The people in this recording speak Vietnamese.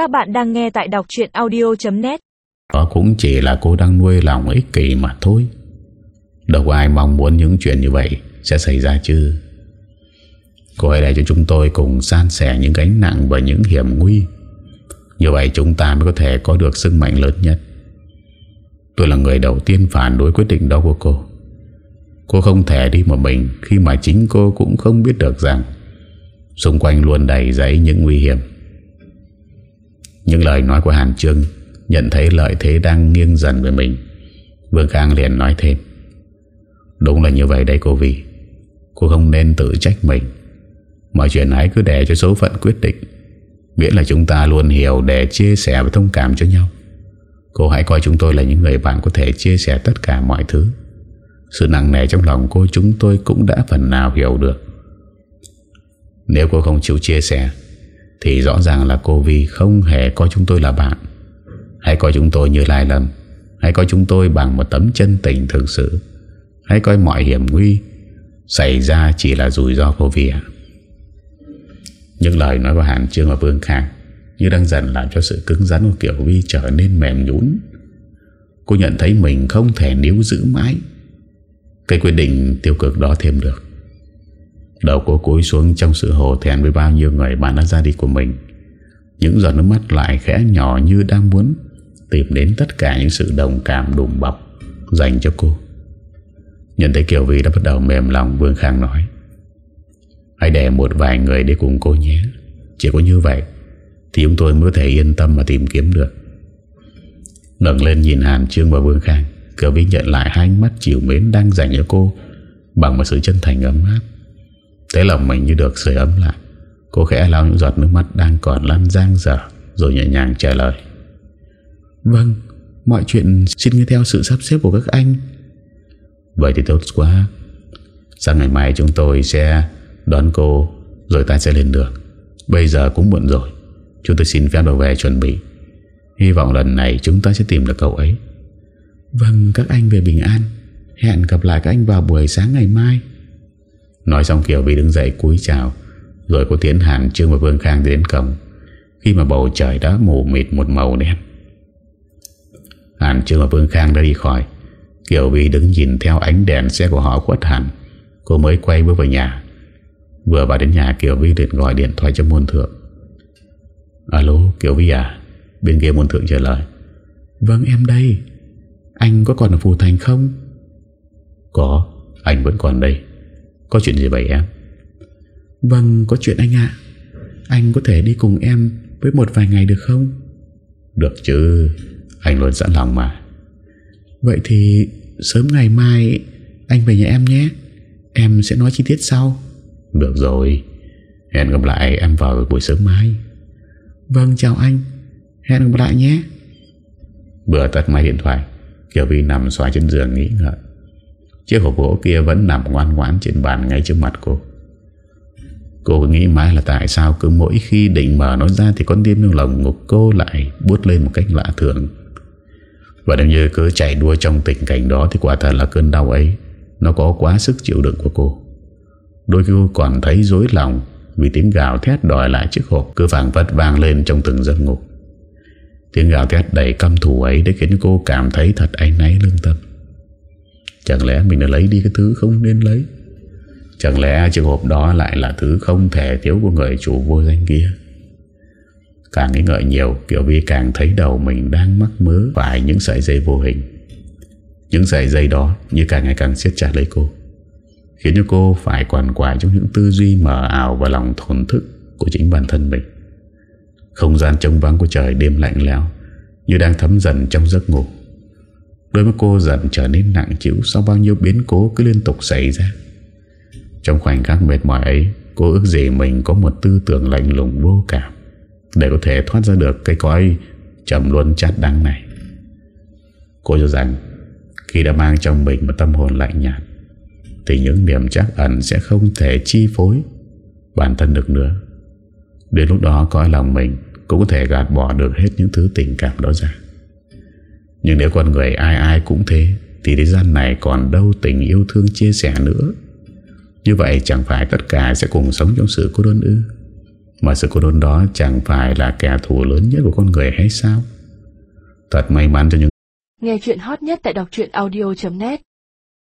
Các bạn đang nghe tại đọc chuyện audio.net Đó cũng chỉ là cô đang nuôi lòng ích kỷ mà thôi. Đâu có ai mong muốn những chuyện như vậy sẽ xảy ra chứ. Cô hãy để cho chúng tôi cùng san sẻ những gánh nặng và những hiểm nguy. Như vậy chúng ta mới có thể có được sức mạnh lớn nhất. Tôi là người đầu tiên phản đối quyết định đó của cô. Cô không thể đi một mình Khi mà chính cô cũng không biết được rằng Xung quanh luôn đầy giấy những nguy hiểm. Những lời nói của Hàn Trương Nhận thấy lợi thế đang nghiêng dần về mình. Vương Khang liền nói thêm. Đúng là như vậy đấy cô Vi. Cô không nên tự trách mình. Mọi chuyện hãy cứ để cho số phận quyết định. Miễn là chúng ta luôn hiểu Để chia sẻ và thông cảm cho nhau. Cô hãy coi chúng tôi là những người bạn Có thể chia sẻ tất cả mọi thứ. Sự nặng nề trong lòng cô Chúng tôi cũng đã phần nào hiểu được. Nếu cô không chịu chia sẻ thì rõ ràng là cô Vi Không hề coi chúng tôi là bạn. Hãy coi chúng tôi như lai lầm. Hãy coi chúng tôi bằng một tấm chân tình thực sự. Hãy coi mọi hiểm nguy Xảy ra chỉ là rủi ro cô Vi ạ. Những lời nói của Hàn Trương và Vương Khang Như đang dần làm cho sự cứng rắn của Kiều Vi trở nên mềm nhũn. Cô nhận thấy mình không thể níu giữ mãi. Cái quyết định tiêu cực đó thêm được. Đầu cô cúi xuống trong sự hồ thẹn với bao nhiêu người bạn đã ra đi của mình. Những giọt nước mắt lại khẽ nhỏ như đang muốn Tìm đến tất cả những sự đồng cảm đùm bọc Dành cho cô. Nhận thấy Kiều Vi đã bắt đầu mềm lòng, Vương Khang nói, Hãy để một vài người đi cùng cô nhé. Chỉ có như vậy Thì chúng tôi mới có thể yên tâm mà tìm kiếm được. Ngừng lên nhìn Hàn Trương và Vương Khang, Kiều Vi nhận lại hai ánh mắt chiều mến đang dành cho cô Bằng một sự chân thành ấm áp. Thế lòng mình như được sưởi ấm lại. Cô khẽ lau những giọt nước mắt đang còn lăn giang dở Rồi nhẹ nhàng trả lời. Vâng Mọi chuyện xin nghe theo sự sắp xếp của các anh. Vậy thì tốt quá. Sáng ngày mai chúng tôi sẽ đón cô Rồi ta sẽ lên đường. Bây giờ cũng muộn rồi. Chúng tôi xin phép đồ về chuẩn bị. Hy vọng lần này chúng ta sẽ tìm được cậu ấy. Vâng các anh về bình an. Hẹn gặp lại các anh vào buổi sáng ngày mai Nói xong Kiều Vi đứng dậy cúi chào, Rồi cô tiến Hàn, Trương và Vương Khang đến cổng. Khi mà bầu trời đã mù mịt một màu đen, Hàn, Trương và Vương Khang đã đi khỏi. Kiều Vi đứng nhìn theo ánh đèn xe của họ khuất hẳn. Cô mới quay bước vào nhà. Vừa vào đến nhà, Kiều Vi liền gọi điện thoại cho môn thượng. Alo, Kiều Vi à Bên kia môn thượng trả lời. Vâng em đây. Anh có còn ở Phù Thành không? Có, Anh vẫn còn đây. Có chuyện gì vậy em? Vâng có chuyện anh ạ. Anh có thể đi cùng em Với một vài ngày được không? Được chứ Anh luôn sẵn lòng mà. Vậy thì sớm ngày mai Anh về nhà em nhé. Em sẽ nói chi tiết sau. Được rồi. Hẹn gặp lại em vào buổi sớm mai. Vâng chào anh. Hẹn gặp lại nhé. Vừa tắt máy điện thoại. Kiều Vi nằm xoay trên giường nghĩ ngợi Chiếc hộp gỗ kia vẫn nằm ngoan ngoãn trên bàn ngay trước mặt cô. Cô nghĩ mãi là tại sao cứ mỗi khi định mở nó ra Thì con tim trong lòng ngục cô lại bút lên một cách lạ thường. Và nếu như cứ chạy đua trong tình cảnh đó Thì quả thật là cơn đau ấy. Nó có quá sức chịu đựng của cô. Đôi khi cô còn thấy dối lòng Vì tiếng gào thét đòi lại chiếc hộp Cứ vàng vất vang lên trong từng giấc ngủ. Tiếng gào thét đầy căm thủ ấy Để khiến cô cảm thấy thật áy náy lương tâm. Chẳng lẽ mình đã lấy đi cái thứ không nên lấy? Chẳng lẽ chiếc hộp đó lại là thứ không thể thiếu của người chủ vô danh kia? Càng nghĩ ngợi nhiều, Kiều Vi càng thấy đầu mình đang mắc mớ Phải những sợi dây vô hình. Những sợi dây đó Như càng ngày càng siết chặt lấy cô, Khiến cho cô phải quản quả Trong những tư duy mờ ảo Và lòng thổn thức của chính bản thân mình. Không gian trông vắng của trời đêm lạnh lẽo Như đang thấm dần trong giấc ngủ. Đôi mắt cô dần trở nên nặng chịu Sau bao nhiêu biến cố cứ liên tục xảy ra. Trong khoảnh khắc mệt mỏi ấy, Cô ước gì mình có một tư tưởng lạnh lùng vô cảm Để có thể thoát ra được cái cõi Trầm luôn chát đắng này. Cô cho rằng Khi đã mang trong mình một tâm hồn lạnh nhạt, Thì những điểm chắc ẩn Sẽ không thể chi phối Bản thân được nữa. Đến lúc đó cõi lòng mình Cũng có thể gạt bỏ được hết những thứ tình cảm đó ra. Nhưng nếu con người ai ai cũng thế, Thì thế gian này còn đâu tình yêu thương chia sẻ nữa. Như vậy chẳng phải tất cả sẽ cùng sống trong sự cô đơn ư? Mà sự cô đơn đó chẳng phải là kẻ thù lớn nhất của con người hay sao? Thật may mắn cho những Nghe chuyện hot nhất tại đọc audio.net